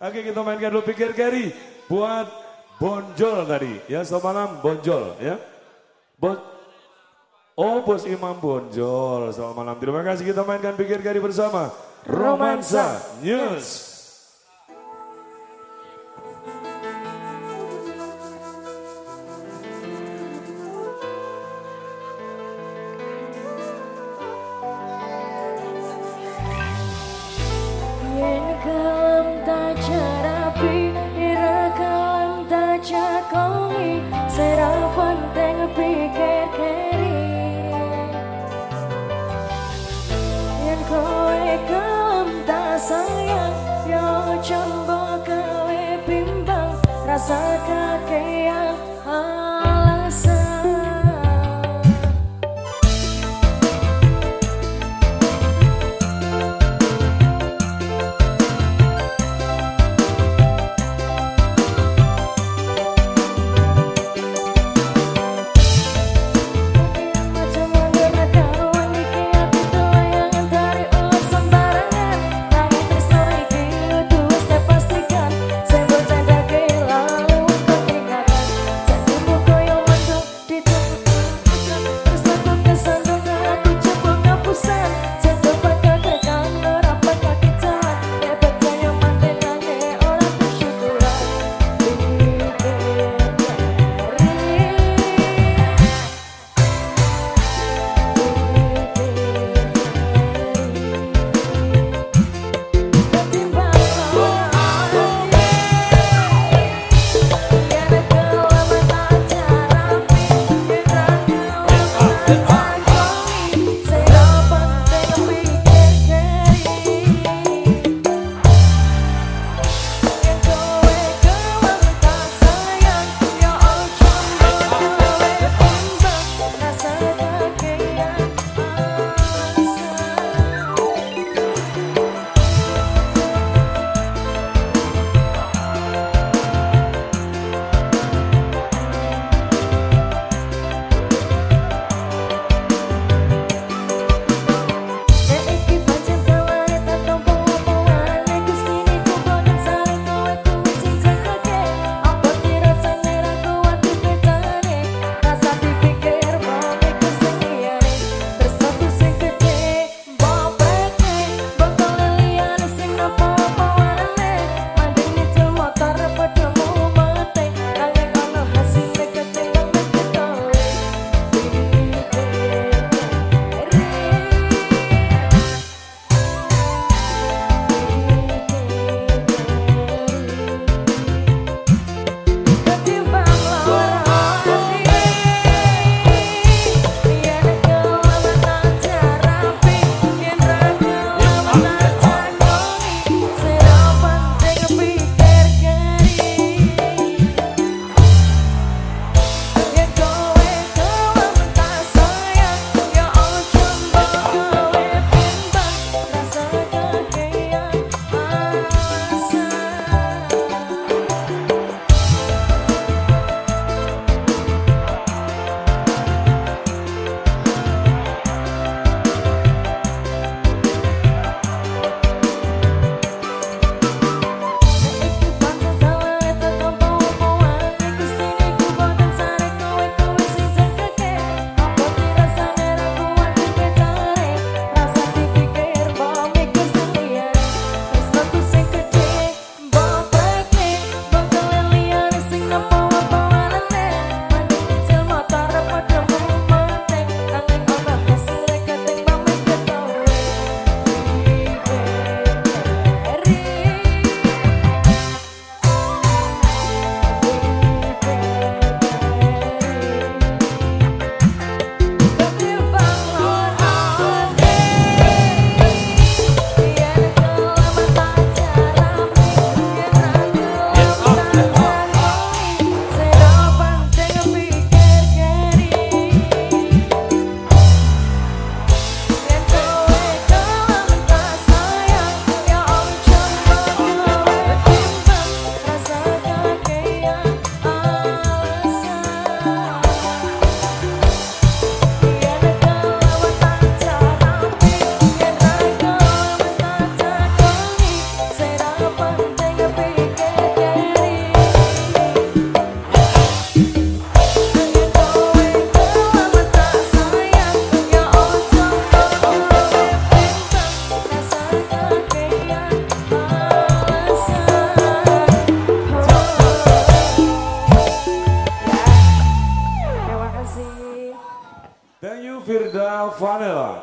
Oke kita mainkan dulu. Pikir Gary buat Bonjol tadi. Ya selamat malam Bonjol ya. Bon Oh bos Imam Bonjol. Selamat malam. Terima kasih. Kita mainkan pikir Gary bersama Romansa News.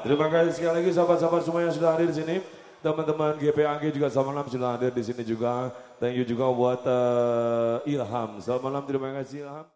Terima kasih sekali lagi sahabat-sahabat semua yang sudah hadir di sini. Teman-teman GPAG juga selamat malam sudah hadir di sini juga. Thank you juga buat uh, Ilham. Selamat malam, terima kasih Ilham.